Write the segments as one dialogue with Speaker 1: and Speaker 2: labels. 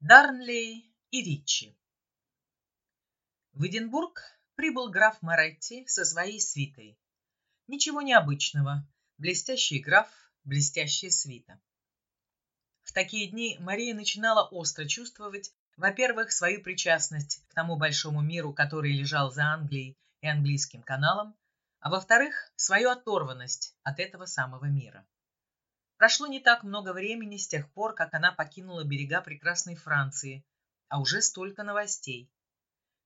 Speaker 1: Дарнлей и Ричи. В Эдинбург прибыл граф Моретти со своей свитой. Ничего необычного. Блестящий граф, блестящая свита. В такие дни Мария начинала остро чувствовать, во-первых, свою причастность к тому большому миру, который лежал за Англией и английским каналом, а во-вторых, свою оторванность от этого самого мира. Прошло не так много времени с тех пор, как она покинула берега прекрасной Франции, а уже столько новостей.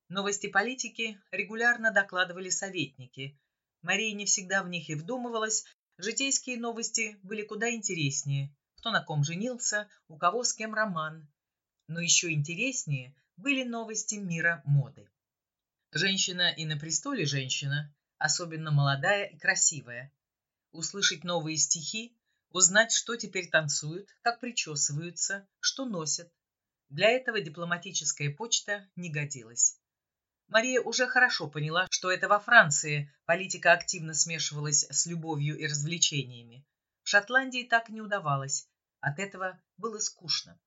Speaker 1: Новости политики регулярно докладывали советники. Мария не всегда в них и вдумывалась, житейские новости были куда интереснее. Кто на ком женился, у кого с кем роман. Но еще интереснее были новости мира моды. Женщина и на престоле женщина, особенно молодая и красивая. Услышать новые стихи, узнать, что теперь танцуют, как причесываются, что носят. Для этого дипломатическая почта не годилась. Мария уже хорошо поняла, что это во Франции политика активно смешивалась с любовью и развлечениями. В Шотландии так не удавалось. От этого было скучно.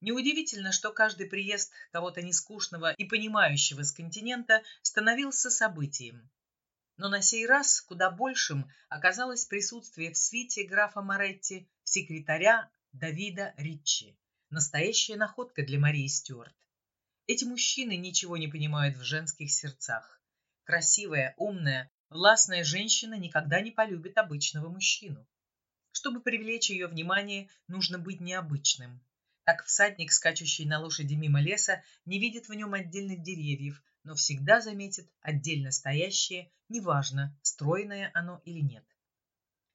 Speaker 1: Неудивительно, что каждый приезд кого-то нескучного и понимающего с континента становился событием. Но на сей раз куда большим оказалось присутствие в свите графа Моретти секретаря Давида Риччи. Настоящая находка для Марии Стюарт. Эти мужчины ничего не понимают в женских сердцах. Красивая, умная, властная женщина никогда не полюбит обычного мужчину. Чтобы привлечь ее внимание, нужно быть необычным. Так всадник, скачущий на лошади мимо леса, не видит в нем отдельных деревьев, но всегда заметит отдельно стоящее, неважно, стройное оно или нет.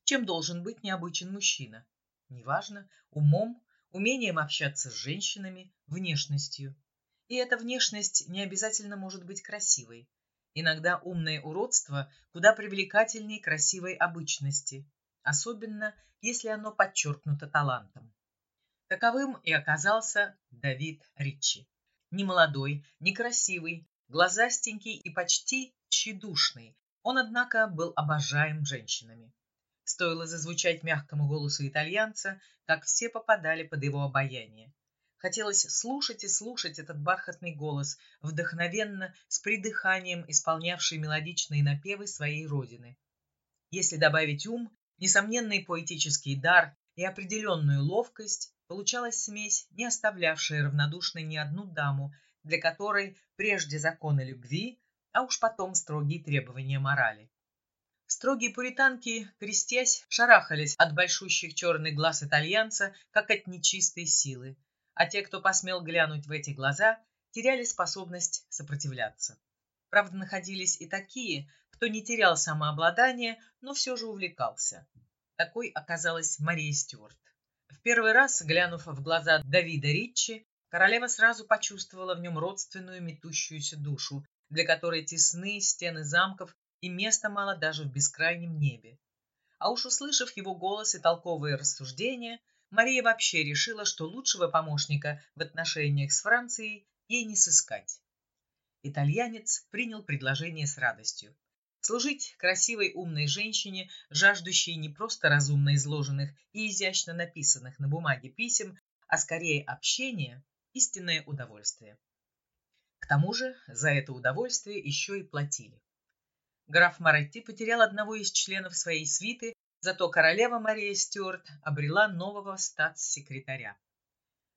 Speaker 1: Чем должен быть необычен мужчина? Неважно, умом, умением общаться с женщинами, внешностью. И эта внешность не обязательно может быть красивой. Иногда умное уродство куда привлекательнее красивой обычности, особенно если оно подчеркнуто талантом. Таковым и оказался Давид Ричи. Не молодой, не красивый, глазастенький и почти тщедушный. Он, однако, был обожаем женщинами. Стоило зазвучать мягкому голосу итальянца, как все попадали под его обаяние. Хотелось слушать и слушать этот бархатный голос, вдохновенно, с придыханием исполнявший мелодичные напевы своей родины. Если добавить ум, несомненный поэтический дар и определенную ловкость, получалась смесь, не оставлявшая равнодушной ни одну даму, для которой прежде законы любви, а уж потом строгие требования морали. Строгие пуританки, крестясь, шарахались от большущих черных глаз итальянца, как от нечистой силы, а те, кто посмел глянуть в эти глаза, теряли способность сопротивляться. Правда, находились и такие, кто не терял самообладание, но все же увлекался. Такой оказалась Мария Стюарт. В первый раз, глянув в глаза Давида Риччи, Королева сразу почувствовала в нем родственную метущуюся душу, для которой тесны стены замков и места мало даже в бескрайнем небе. А уж услышав его голос и толковые рассуждения, Мария вообще решила, что лучшего помощника в отношениях с Францией ей не сыскать. Итальянец принял предложение с радостью. Служить красивой умной женщине, жаждущей не просто разумно изложенных и изящно написанных на бумаге писем, а скорее общения, истинное удовольствие. К тому же за это удовольствие еще и платили. Граф Маретти потерял одного из членов своей свиты, зато королева Мария Стюарт обрела нового статс-секретаря.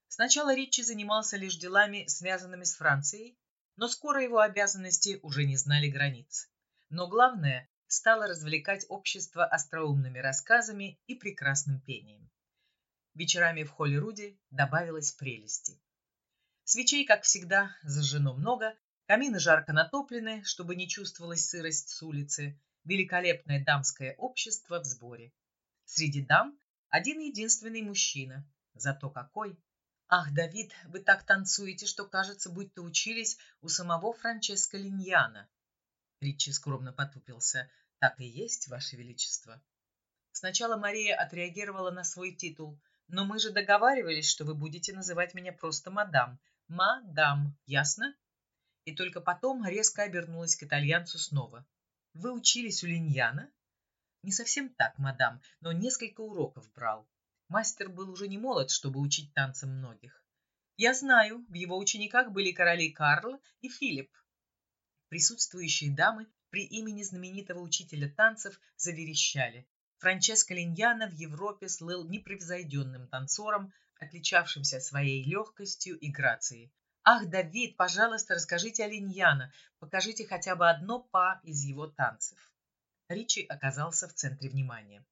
Speaker 1: Сначала Ричи занимался лишь делами, связанными с Францией, но скоро его обязанности уже не знали границ. Но главное, стало развлекать общество остроумными рассказами и прекрасным пением. Вечерами в холле Руди добавилось прелести. Свечей, как всегда, зажжено много, камины жарко натоплены, чтобы не чувствовалась сырость с улицы, великолепное дамское общество в сборе. Среди дам один единственный мужчина. Зато какой! Ах, Давид, вы так танцуете, что кажется, будто учились у самого Франческо Линьяна. Ричи скромно потупился. Так и есть, Ваше Величество. Сначала Мария отреагировала на свой титул. Но мы же договаривались, что вы будете называть меня просто мадам, «Мадам, ясно?» И только потом резко обернулась к итальянцу снова. «Вы учились у Линьяна?» «Не совсем так, мадам, но несколько уроков брал. Мастер был уже не молод, чтобы учить танцам многих. Я знаю, в его учениках были короли Карл и Филипп. Присутствующие дамы при имени знаменитого учителя танцев заверещали. Франческо Линьяна в Европе слыл непревзойденным танцором, отличавшимся своей легкостью и грацией. «Ах, Давид, пожалуйста, расскажите о Линьяна, покажите хотя бы одно па из его танцев». Ричи оказался в центре внимания.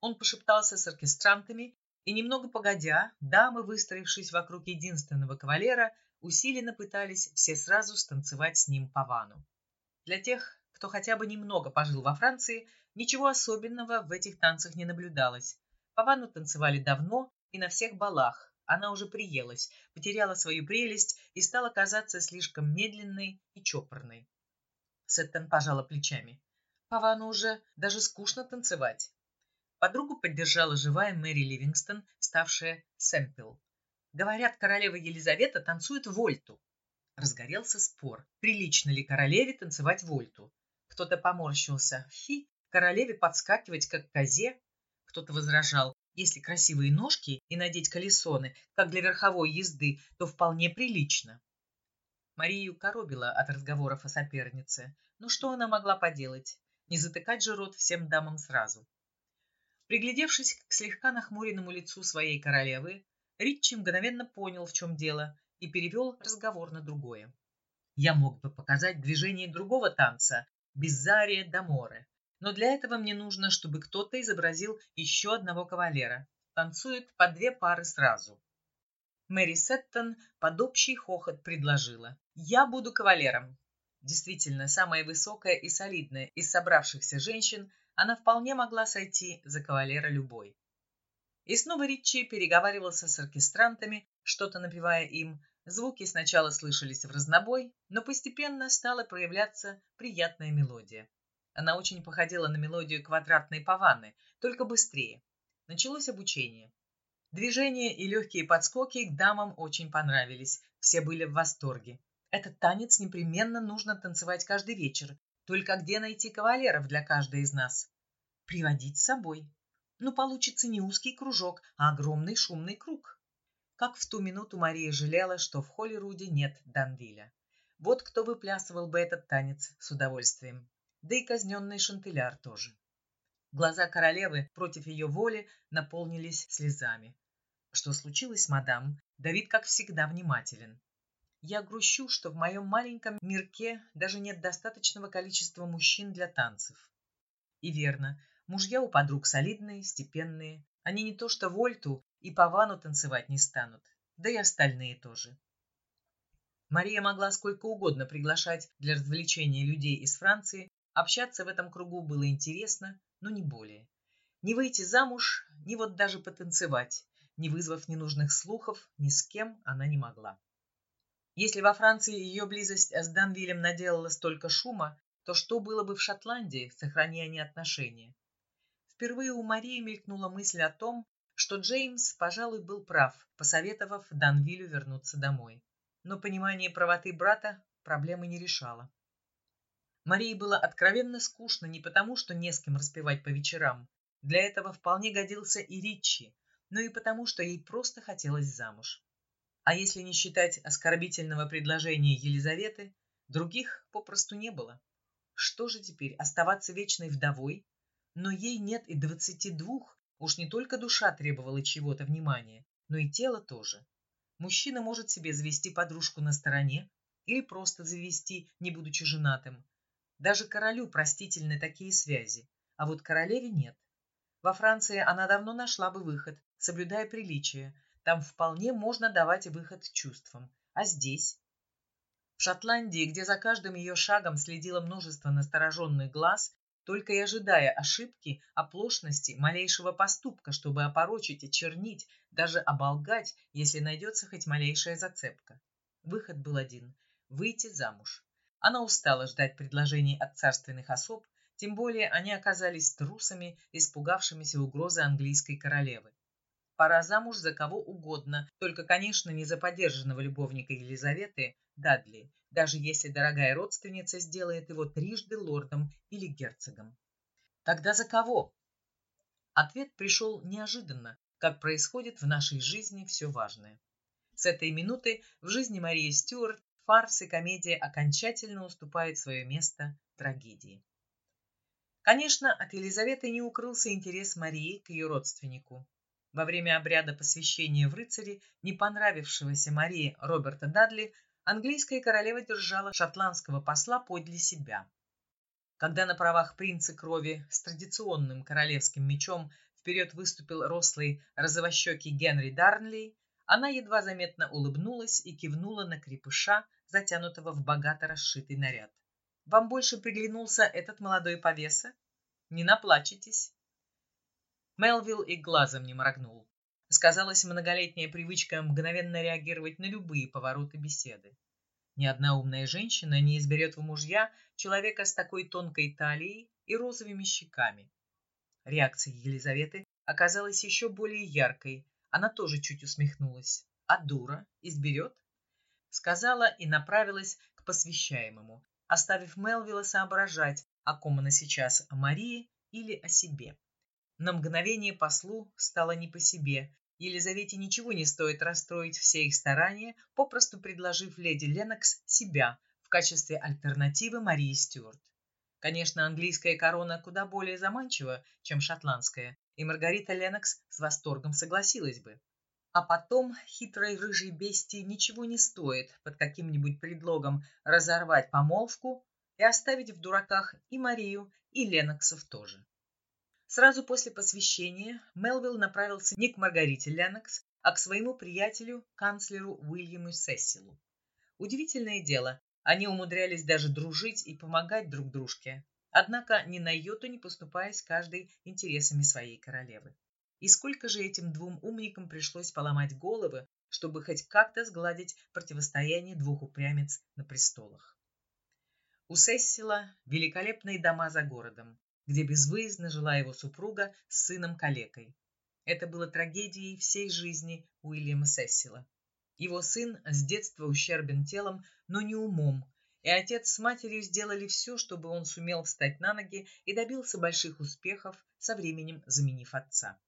Speaker 1: Он пошептался с оркестрантами, и немного погодя, дамы, выстроившись вокруг единственного кавалера, усиленно пытались все сразу станцевать с ним павану. Для тех, кто хотя бы немного пожил во Франции, ничего особенного в этих танцах не наблюдалось. Павану танцевали давно и на всех балах. Она уже приелась, потеряла свою прелесть и стала казаться слишком медленной и чопорной. Сеттон пожала плечами. Павану уже даже скучно танцевать. Подругу поддержала живая Мэри Ливингстон, ставшая Сэмпл. Говорят, королева Елизавета танцует вольту. Разгорелся спор, прилично ли королеве танцевать вольту. Кто-то поморщился. Фи, королеве подскакивать, как козе. Кто-то возражал. Если красивые ножки и надеть колесоны, как для верховой езды, то вполне прилично. Марию коробила от разговоров о сопернице. Но что она могла поделать? Не затыкать же рот всем дамам сразу. Приглядевшись к слегка нахмуренному лицу своей королевы, Ричи мгновенно понял, в чем дело, и перевел разговор на другое. Я мог бы показать движение другого танца, Безария Даморе, но для этого мне нужно, чтобы кто-то изобразил еще одного кавалера. Танцует по две пары сразу. Мэри Сеттон под общий хохот предложила. «Я буду кавалером». Действительно, самая высокая и солидная из собравшихся женщин, она вполне могла сойти за кавалера любой. И снова Ричи переговаривался с оркестрантами, что-то напевая им. Звуки сначала слышались в разнобой, но постепенно стала проявляться приятная мелодия. Она очень походила на мелодию квадратной паваны, только быстрее. Началось обучение. Движения и легкие подскоки к дамам очень понравились. Все были в восторге. Этот танец непременно нужно танцевать каждый вечер, только где найти кавалеров для каждой из нас? Приводить с собой. Ну, получится не узкий кружок, а огромный шумный круг. Как в ту минуту Мария жалела, что в Холлируде нет Данвиля. Вот кто выплясывал бы этот танец с удовольствием. Да и казненный Шантеляр тоже. Глаза королевы против ее воли наполнились слезами. Что случилось, мадам? Давид, как всегда, внимателен. Я грущу, что в моем маленьком мирке даже нет достаточного количества мужчин для танцев. И верно, мужья у подруг солидные, степенные. Они не то что вольту и по вану танцевать не станут, да и остальные тоже. Мария могла сколько угодно приглашать для развлечения людей из Франции, общаться в этом кругу было интересно, но не более. Не выйти замуж, ни вот даже потанцевать, не вызвав ненужных слухов, ни с кем она не могла. Если во Франции ее близость с Данвилем наделала столько шума, то что было бы в Шотландии, сохраняя они отношения? Впервые у Марии мелькнула мысль о том, что Джеймс, пожалуй, был прав, посоветовав Данвилю вернуться домой. Но понимание правоты брата проблемы не решало. Марии было откровенно скучно не потому, что не с кем распевать по вечерам. Для этого вполне годился и Ричи, но и потому, что ей просто хотелось замуж. А если не считать оскорбительного предложения Елизаветы, других попросту не было. Что же теперь, оставаться вечной вдовой? Но ей нет и двадцати двух, уж не только душа требовала чего-то внимания, но и тело тоже. Мужчина может себе завести подружку на стороне или просто завести, не будучи женатым. Даже королю простительны такие связи, а вот королеве нет. Во Франции она давно нашла бы выход, соблюдая приличия, там вполне можно давать выход чувствам. А здесь? В Шотландии, где за каждым ее шагом следило множество настороженных глаз, только и ожидая ошибки, оплошности, малейшего поступка, чтобы опорочить, очернить, даже оболгать, если найдется хоть малейшая зацепка. Выход был один – выйти замуж. Она устала ждать предложений от царственных особ, тем более они оказались трусами, испугавшимися угрозы английской королевы. Пора замуж за кого угодно, только, конечно, не за подержанного любовника Елизаветы, Дадли, даже если дорогая родственница сделает его трижды лордом или герцогом. Тогда за кого? Ответ пришел неожиданно, как происходит в нашей жизни все важное. С этой минуты в жизни Марии Стюарт фарс и комедия окончательно уступают свое место трагедии. Конечно, от Елизаветы не укрылся интерес Марии к ее родственнику. Во время обряда посвящения в рыцари, не понравившегося Марии Роберта Дадли, английская королева держала шотландского посла подле себя. Когда на правах принца крови с традиционным королевским мечом вперед выступил рослый розовощекий Генри Дарнли, она едва заметно улыбнулась и кивнула на крепыша, затянутого в богато расшитый наряд. «Вам больше приглянулся этот молодой повеса? Не наплачетесь!» Мелвилл и глазом не моргнул. Сказалась многолетняя привычка мгновенно реагировать на любые повороты беседы. Ни одна умная женщина не изберет в мужья человека с такой тонкой талией и розовыми щеками. Реакция Елизаветы оказалась еще более яркой, она тоже чуть усмехнулась. А дура изберет? Сказала и направилась к посвящаемому, оставив Мелвилла соображать, о ком она сейчас, о Марии или о себе. На мгновение послу стало не по себе. Елизавете ничего не стоит расстроить все их старания, попросту предложив леди Ленокс себя в качестве альтернативы Марии Стюарт. Конечно, английская корона куда более заманчива, чем шотландская, и Маргарита Ленокс с восторгом согласилась бы. А потом хитрой рыжей бестии ничего не стоит под каким-нибудь предлогом разорвать помолвку и оставить в дураках и Марию, и Леноксов тоже. Сразу после посвящения Мелвилл направился не к Маргарите Ленокс, а к своему приятелю, канцлеру Уильяму Сессилу. Удивительное дело, они умудрялись даже дружить и помогать друг дружке, однако ни на йоту не поступаясь каждой интересами своей королевы. И сколько же этим двум умникам пришлось поломать головы, чтобы хоть как-то сгладить противостояние двух упрямец на престолах. У Сессила великолепные дома за городом, где безвыездно жила его супруга с сыном-калекой. Это было трагедией всей жизни Уильяма Сессила. Его сын с детства ущербен телом, но не умом, и отец с матерью сделали все, чтобы он сумел встать на ноги и добился больших успехов, со временем заменив отца.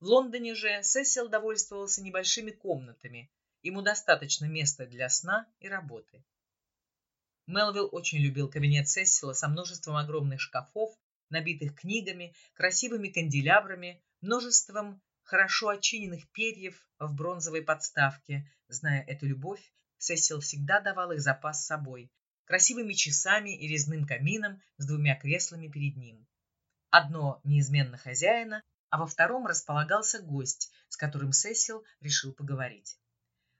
Speaker 1: В Лондоне же Сесил довольствовался небольшими комнатами, ему достаточно места для сна и работы. Мелвилл очень любил кабинет Сесила со множеством огромных шкафов, набитых книгами, красивыми канделябрами, множеством хорошо очиненных перьев в бронзовой подставке. Зная эту любовь, Сесил всегда давал их запас с собой, красивыми часами и резным камином с двумя креслами перед ним. Одно неизменно хозяина, а во втором располагался гость, с которым Сесил решил поговорить.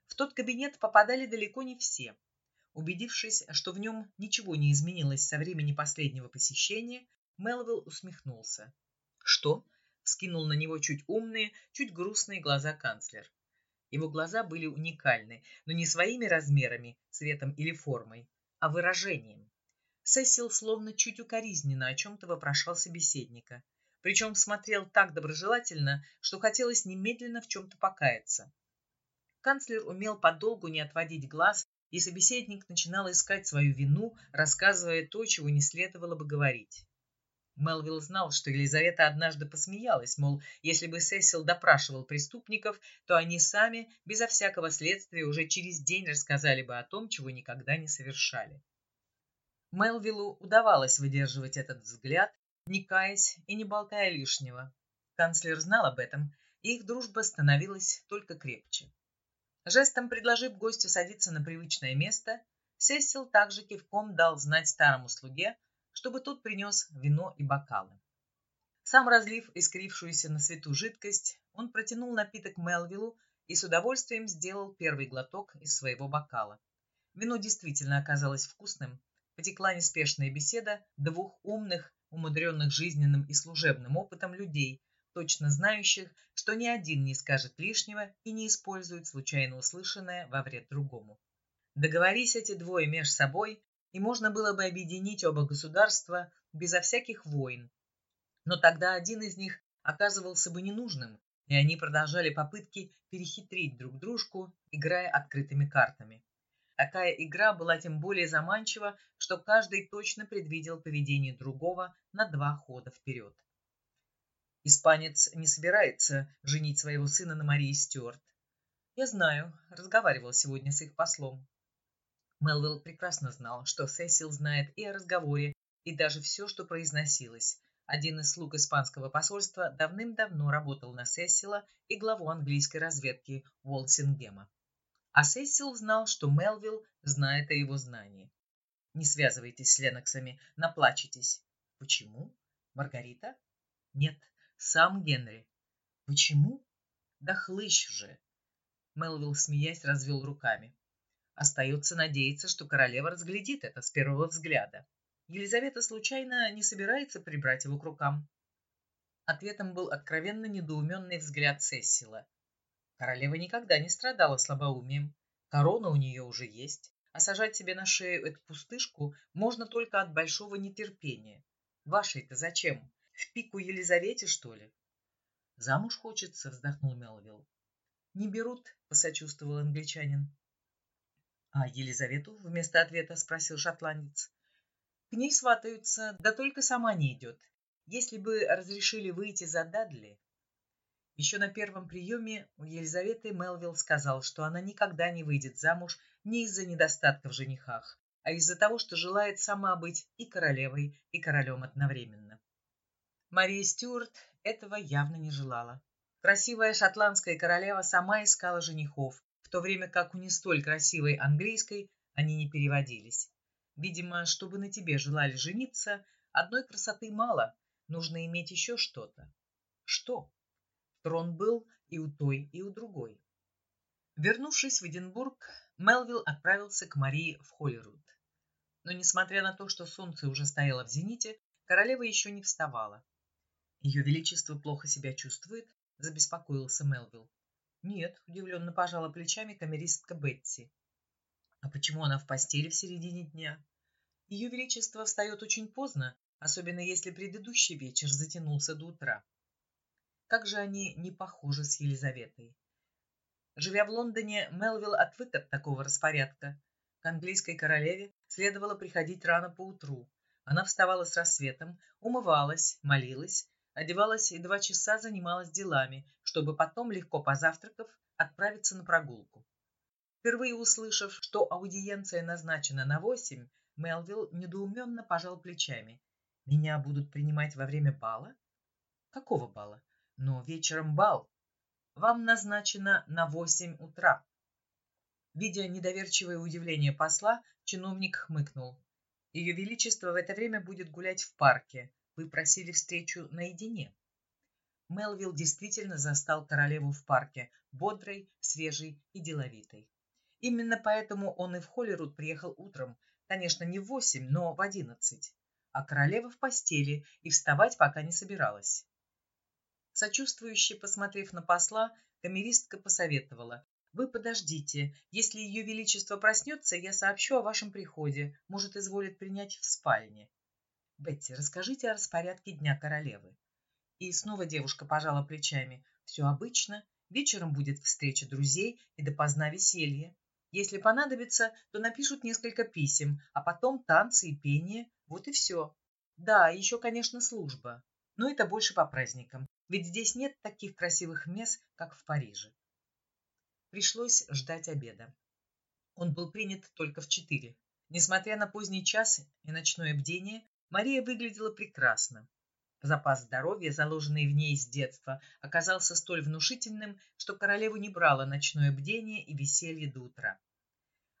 Speaker 1: В тот кабинет попадали далеко не все. Убедившись, что в нем ничего не изменилось со времени последнего посещения, Мелвилл усмехнулся. «Что?» Скинул на него чуть умные, чуть грустные глаза канцлер. Его глаза были уникальны, но не своими размерами, цветом или формой, а выражением. Сесил словно чуть укоризненно о чем-то вопрошал собеседника, причем смотрел так доброжелательно, что хотелось немедленно в чем-то покаяться. Канцлер умел подолгу не отводить глаз, и собеседник начинал искать свою вину, рассказывая то, чего не следовало бы говорить. Мелвилл знал, что Елизавета однажды посмеялась, мол, если бы Сесил допрашивал преступников, то они сами, безо всякого следствия, уже через день рассказали бы о том, чего никогда не совершали. Мелвиллу удавалось выдерживать этот взгляд, не каясь и не болтая лишнего. Канцлер знал об этом, и их дружба становилась только крепче. Жестом предложив гостю садиться на привычное место, Сесил также кивком дал знать старому слуге, чтобы тот принес вино и бокалы. Сам разлив искрившуюся на свету жидкость, он протянул напиток Мелвиллу и с удовольствием сделал первый глоток из своего бокала. Вино действительно оказалось вкусным. Потекла неспешная беседа двух умных, умудренных жизненным и служебным опытом людей, точно знающих, что ни один не скажет лишнего и не использует случайно услышанное во вред другому. Договорись эти двое меж собой, и можно было бы объединить оба государства безо всяких войн. Но тогда один из них оказывался бы ненужным, и они продолжали попытки перехитрить друг дружку, играя открытыми картами. Такая игра была тем более заманчива, что каждый точно предвидел поведение другого на два хода вперед. Испанец не собирается женить своего сына на Марии Стюарт. Я знаю, разговаривал сегодня с их послом. Мелвилл прекрасно знал, что Сесил знает и о разговоре, и даже все, что произносилось. Один из слуг испанского посольства давным-давно работал на Сесила и главу английской разведки Уолсингема. А Сесил знал, что Мелвилл знает о его знании. Не связывайтесь с Леноксами, наплачетесь. Почему? Маргарита? Нет, сам Генри. Почему? Да хлыщ же. Мелвилл, смеясь, развел руками. Остается надеяться, что королева разглядит это с первого взгляда. Елизавета случайно не собирается прибрать его к рукам. Ответом был откровенно недоуменный взгляд Сессила. Королева никогда не страдала слабоумием. Корона у нее уже есть, а сажать себе на шею эту пустышку можно только от большого нетерпения. Вашей-то зачем? В пику Елизавете, что ли? Замуж хочется, вздохнул Мелвилл. Не берут, посочувствовал англичанин. «А Елизавету?» — вместо ответа спросил шотландец. «К ней сватаются, да только сама не идет. Если бы разрешили выйти за Дадли...» Еще на первом приеме у Елизаветы Мелвилл сказал, что она никогда не выйдет замуж не из-за недостатка в женихах, а из-за того, что желает сама быть и королевой, и королем одновременно. Мария Стюарт этого явно не желала. Красивая шотландская королева сама искала женихов, в то время как у не столь красивой английской они не переводились. Видимо, чтобы на тебе желали жениться, одной красоты мало, нужно иметь еще что-то. Что? Трон был и у той, и у другой. Вернувшись в Эдинбург, Мелвилл отправился к Марии в Холлируд. Но, несмотря на то, что солнце уже стояло в зените, королева еще не вставала. Ее Величество плохо себя чувствует, забеспокоился Мелвилл. «Нет», — удивленно пожала плечами камеристка Бетти. «А почему она в постели в середине дня?» «Ее Величество встает очень поздно, особенно если предыдущий вечер затянулся до утра». Как же они не похожи с Елизаветой. Живя в Лондоне, Мелвилл отвык от такого распорядка. К английской королеве следовало приходить рано поутру. Она вставала с рассветом, умывалась, молилась, одевалась и два часа занималась делами, чтобы потом, легко позавтракав, отправиться на прогулку. Впервые услышав, что аудиенция назначена на восемь, Мелвилл недоуменно пожал плечами. «Меня будут принимать во время бала?» «Какого бала?» «Но вечером бал. Вам назначено на восемь утра». Видя недоверчивое удивление посла, чиновник хмыкнул. «Ее Величество в это время будет гулять в парке. Вы просили встречу наедине». Мелвилл действительно застал королеву в парке, бодрой, свежей и деловитой. Именно поэтому он и в Холлируд приехал утром, конечно, не в восемь, но в одиннадцать. А королева в постели и вставать пока не собиралась. Сочувствующе посмотрев на посла, камеристка посоветовала. «Вы подождите. Если ее величество проснется, я сообщу о вашем приходе. Может, изволит принять в спальне». Бетти, расскажите о распорядке дня королевы. И снова девушка пожала плечами. Все обычно. Вечером будет встреча друзей и допоздна веселье. Если понадобится, то напишут несколько писем, а потом танцы и пение. Вот и все. Да, еще, конечно, служба. Но это больше по праздникам, ведь здесь нет таких красивых мест, как в Париже. Пришлось ждать обеда. Он был принят только в четыре. Несмотря на поздний час и ночное бдение, Мария выглядела прекрасно. Запас здоровья, заложенный в ней с детства, оказался столь внушительным, что королеву не брало ночное бдение и веселье до утра.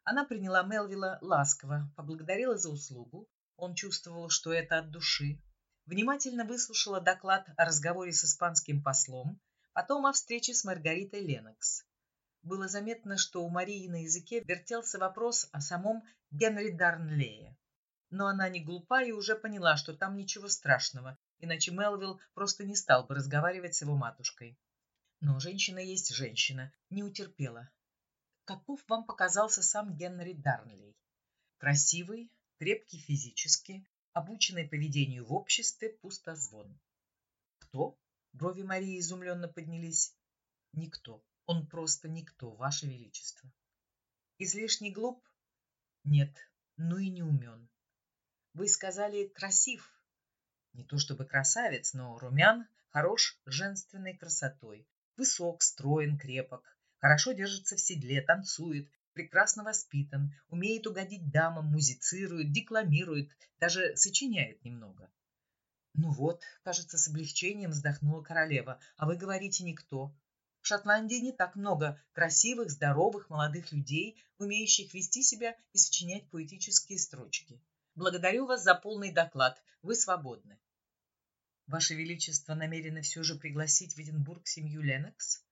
Speaker 1: Она приняла Мелвилла ласково, поблагодарила за услугу, он чувствовал, что это от души, внимательно выслушала доклад о разговоре с испанским послом, потом о встрече с Маргаритой Ленокс. Было заметно, что у Марии на языке вертелся вопрос о самом Генри Дарнлее но она не глупа и уже поняла, что там ничего страшного, иначе Мелвилл просто не стал бы разговаривать с его матушкой. Но женщина есть женщина, не утерпела. Каков вам показался сам Генри Дарнлей? Красивый, крепкий физически, обученный поведению в обществе, пустозвон. Кто? Брови Марии изумленно поднялись. Никто. Он просто никто, Ваше Величество. Излишне глуп? Нет, ну и не умен. Вы сказали красив. Не то чтобы красавец, но румян, хорош женственной красотой. Высок, строен, крепок. Хорошо держится в седле, танцует, прекрасно воспитан, умеет угодить дамам, музицирует, декламирует, даже сочиняет немного. Ну вот, кажется, с облегчением вздохнула королева, а вы говорите никто. В Шотландии не так много красивых, здоровых, молодых людей, умеющих вести себя и сочинять поэтические строчки. Благодарю вас за полный доклад. Вы свободны. Ваше Величество намерены все же пригласить в Эдинбург семью Ленокс?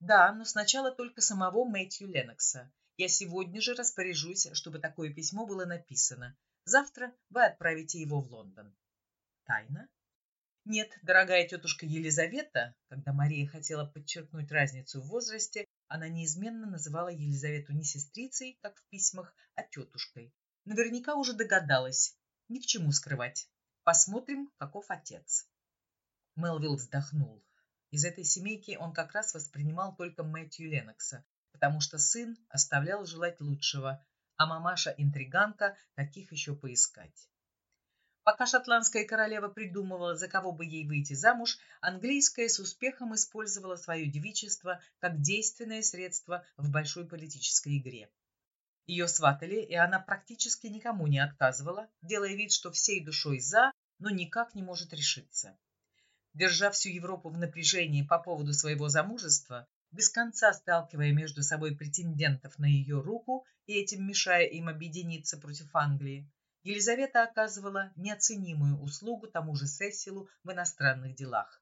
Speaker 1: Да, но сначала только самого Мэтью Ленокса. Я сегодня же распоряжусь, чтобы такое письмо было написано. Завтра вы отправите его в Лондон. Тайна? Нет, дорогая тетушка Елизавета, когда Мария хотела подчеркнуть разницу в возрасте, она неизменно называла Елизавету не сестрицей, как в письмах, а тетушкой. Наверняка уже догадалась. Ни к чему скрывать. Посмотрим, каков отец. Мелвилл вздохнул. Из этой семейки он как раз воспринимал только Мэтью Ленокса, потому что сын оставлял желать лучшего, а мамаша-интриганка таких еще поискать. Пока шотландская королева придумывала, за кого бы ей выйти замуж, английская с успехом использовала свое девичество как действенное средство в большой политической игре. Ее сватали, и она практически никому не отказывала, делая вид, что всей душой за, но никак не может решиться. Держа всю Европу в напряжении по поводу своего замужества, без конца сталкивая между собой претендентов на ее руку и этим мешая им объединиться против Англии, Елизавета оказывала неоценимую услугу тому же Сесилу в иностранных делах.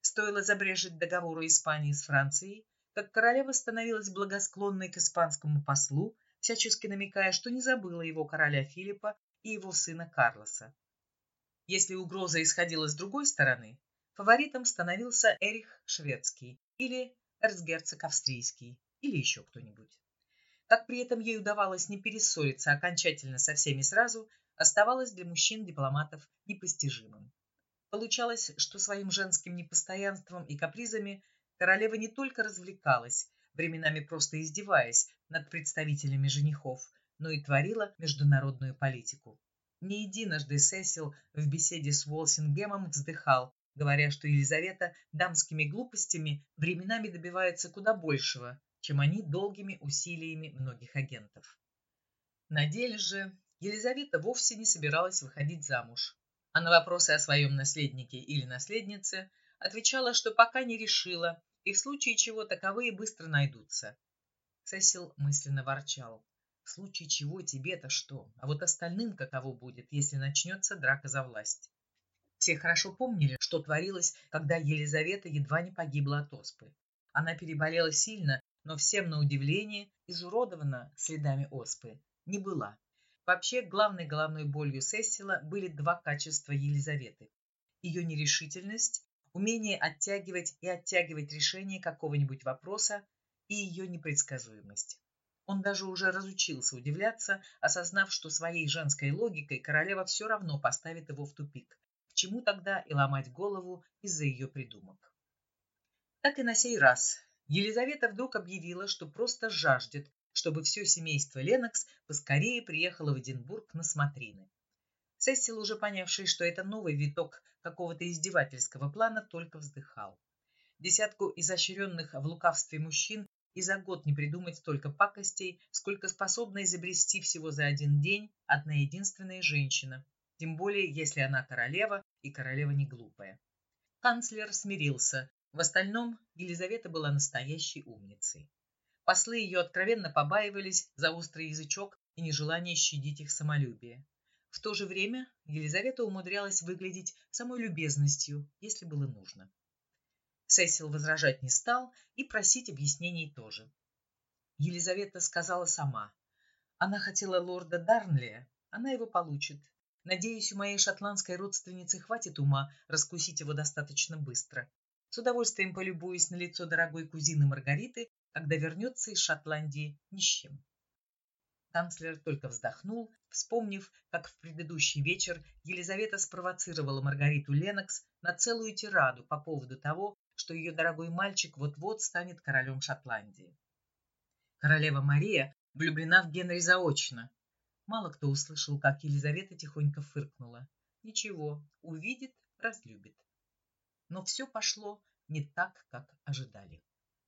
Speaker 1: Стоило забрежить договору Испании с Францией, как королева становилась благосклонной к испанскому послу, всячески намекая, что не забыла его короля Филиппа и его сына Карлоса. Если угроза исходила с другой стороны, фаворитом становился Эрих Шведский или эрцгерцог Австрийский или еще кто-нибудь. Как при этом ей удавалось не перессориться окончательно со всеми сразу, оставалось для мужчин-дипломатов непостижимым. Получалось, что своим женским непостоянством и капризами королева не только развлекалась, временами просто издеваясь над представителями женихов, но и творила международную политику. Не единожды Сесил в беседе с Уолсингемом вздыхал, говоря, что Елизавета дамскими глупостями временами добивается куда большего, чем они долгими усилиями многих агентов. На деле же Елизавета вовсе не собиралась выходить замуж, а на вопросы о своем наследнике или наследнице отвечала, что пока не решила, и в случае чего таковые быстро найдутся. Сесил мысленно ворчал. В случае чего тебе-то что, а вот остальным каково будет, если начнется драка за власть. Все хорошо помнили, что творилось, когда Елизавета едва не погибла от оспы. Она переболела сильно но всем на удивление изуродована следами оспы не была. Вообще, главной головной болью Сесила были два качества Елизаветы. Ее нерешительность, умение оттягивать и оттягивать решение какого-нибудь вопроса и ее непредсказуемость. Он даже уже разучился удивляться, осознав, что своей женской логикой королева все равно поставит его в тупик. К чему тогда и ломать голову из-за ее придумок? Так и на сей раз Елизавета вдруг объявила, что просто жаждет, чтобы все семейство Ленокс поскорее приехало в Эдинбург на смотрины. Сесил, уже понявший, что это новый виток какого-то издевательского плана, только вздыхал. Десятку изощренных в лукавстве мужчин и за год не придумать столько пакостей, сколько способна изобрести всего за один день одна единственная женщина, тем более если она королева и королева не глупая. Канцлер смирился, в остальном Елизавета была настоящей умницей. Послы ее откровенно побаивались за острый язычок и нежелание щадить их самолюбие. В то же время Елизавета умудрялась выглядеть самой любезностью, если было нужно. Сесил возражать не стал и просить объяснений тоже. Елизавета сказала сама. Она хотела лорда Дарнлия, она его получит. Надеюсь, у моей шотландской родственницы хватит ума раскусить его достаточно быстро. С удовольствием полюбуюсь на лицо дорогой кузины Маргариты, когда вернется из Шотландии ни с чем. Канцлер только вздохнул, вспомнив, как в предыдущий вечер Елизавета спровоцировала Маргариту Ленокс на целую тираду по поводу того, что ее дорогой мальчик вот-вот станет королем Шотландии. Королева Мария влюблена в Генри заочно. Мало кто услышал, как Елизавета тихонько фыркнула. Ничего, увидит, разлюбит но все пошло не так, как ожидали.